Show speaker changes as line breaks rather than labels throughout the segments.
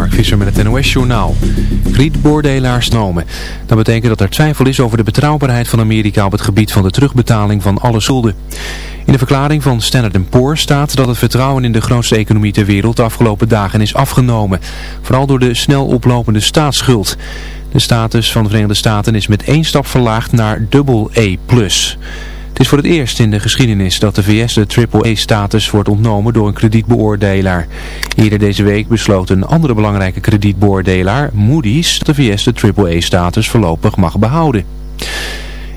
Mark Visser met het NOS-journaal. Kredietbeoordelaars nomen. Dat betekent dat er twijfel is over de betrouwbaarheid van Amerika op het gebied van de terugbetaling van alle schulden. In de verklaring van Standard Poor's staat dat het vertrouwen in de grootste economie ter wereld de afgelopen dagen is afgenomen. Vooral door de snel oplopende staatsschuld. De status van de Verenigde Staten is met één stap verlaagd naar AA+. Het is voor het eerst in de geschiedenis dat de VS de AAA-status wordt ontnomen door een kredietbeoordelaar. Eerder deze week besloot een andere belangrijke kredietbeoordelaar, Moody's, dat de VS de AAA-status voorlopig mag behouden.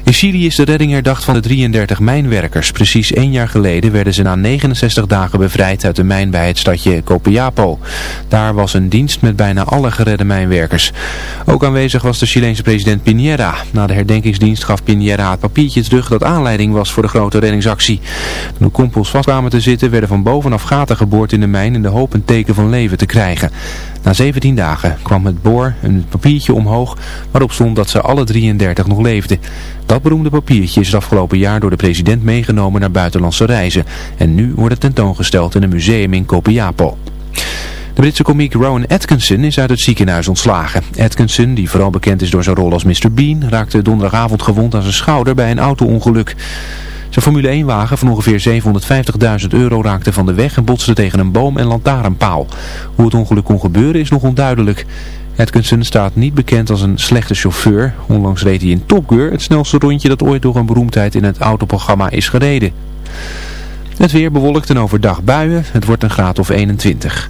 In Chili is de redding herdacht van de 33 mijnwerkers. Precies één jaar geleden werden ze na 69 dagen bevrijd uit de mijn bij het stadje Copiapo. Daar was een dienst met bijna alle geredde mijnwerkers. Ook aanwezig was de Chileense president Piñera. Na de herdenkingsdienst gaf Piñera het papiertje terug dat aanleiding was voor de grote reddingsactie. Toen de kompels vast kwamen te zitten werden van bovenaf gaten geboord in de mijn in de hoop een teken van leven te krijgen. Na 17 dagen kwam het boor een papiertje omhoog waarop stond dat ze alle 33 nog leefden. Dat beroemde papiertje is het afgelopen jaar door de president meegenomen naar buitenlandse reizen. En nu wordt het tentoongesteld in een museum in Copiapo. De Britse komiek Rowan Atkinson is uit het ziekenhuis ontslagen. Atkinson, die vooral bekend is door zijn rol als Mr. Bean, raakte donderdagavond gewond aan zijn schouder bij een auto-ongeluk. Zijn Formule 1-wagen van ongeveer 750.000 euro raakte van de weg en botste tegen een boom en lantaarnpaal. Hoe het ongeluk kon gebeuren is nog onduidelijk. Atkinson staat niet bekend als een slechte chauffeur. Onlangs reed hij in Top Gear, het snelste rondje dat ooit door een beroemdheid in het autoprogramma is gereden. Het weer bewolkt en overdag buien. Het wordt een graad of 21.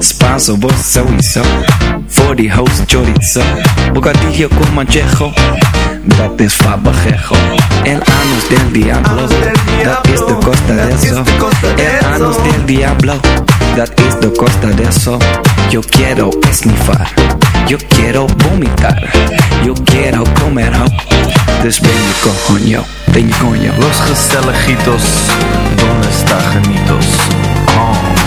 Spanso, vos sowieso. Voor die host chorizo. Bocadillo con manchejo. Dat is fabajejo. El anus del diablo. Dat is de costa de eso. El anus del diablo. Dat is de costa de eso. Yo quiero esnifar. Yo quiero vomitar. Yo quiero comer ho. Dus ben je coño. Ben je coño.
Los Gestelejitos, ¿dónde está Janitos? Oh.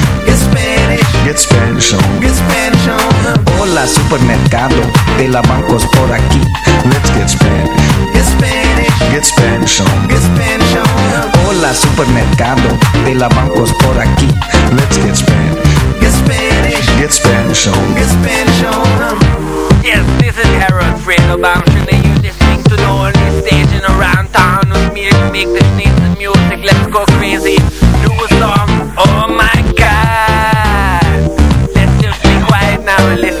Get Spanish.
Get Spanish on.
Get Spanish on. Hola supermercado de la bancos por aquí.
Let's get Spanish.
Get Spanish.
Get Spanish on.
Get Spanish on. Hola supermercado de la bancos por aquí.
Let's get Spanish.
Get Spanish.
Get Spanish on.
Get Spanish on.
Yes, this is Harold Fredo Bamshin and you're listening to the only station around town with me to make this nice music. Let's go crazy.
duele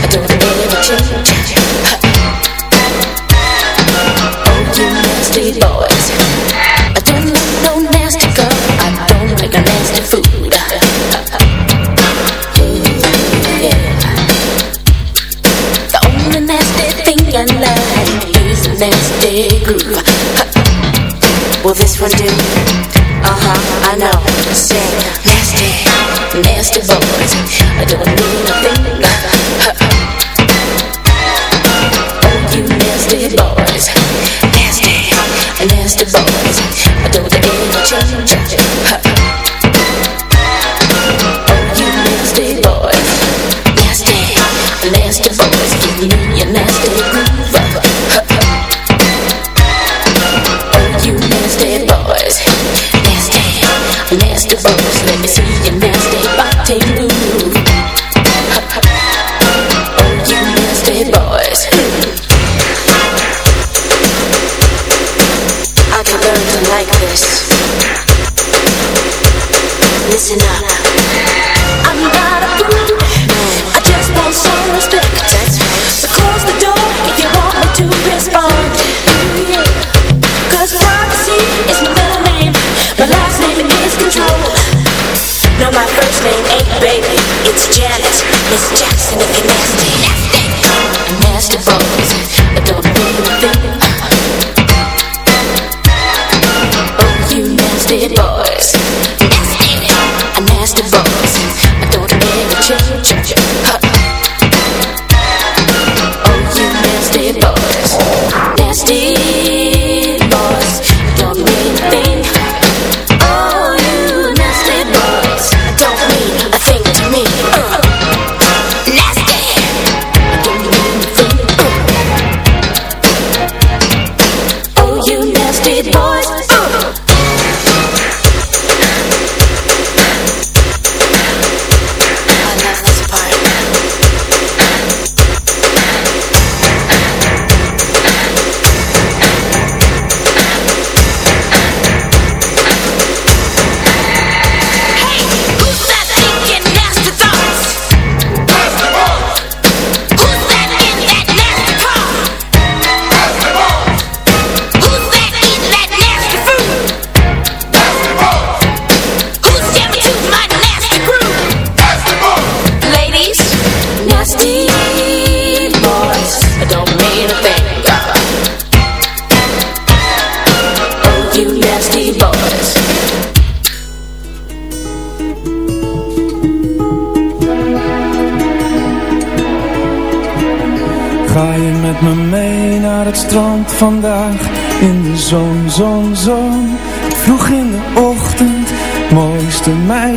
I don't
Let's check.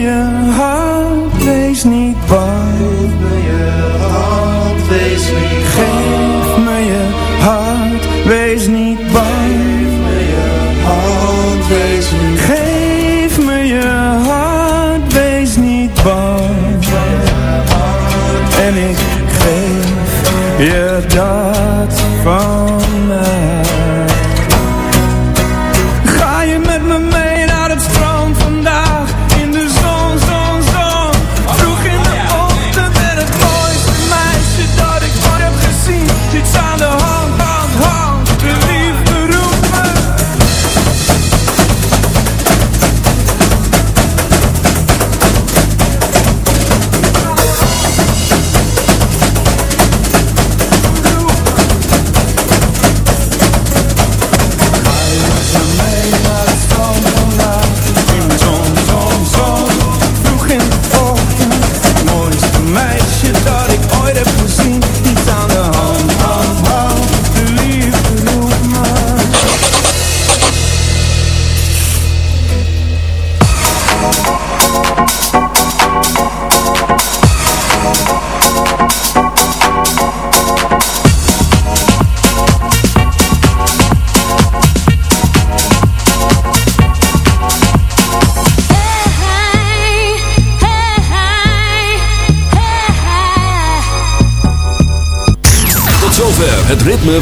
je hart, wees niet bang.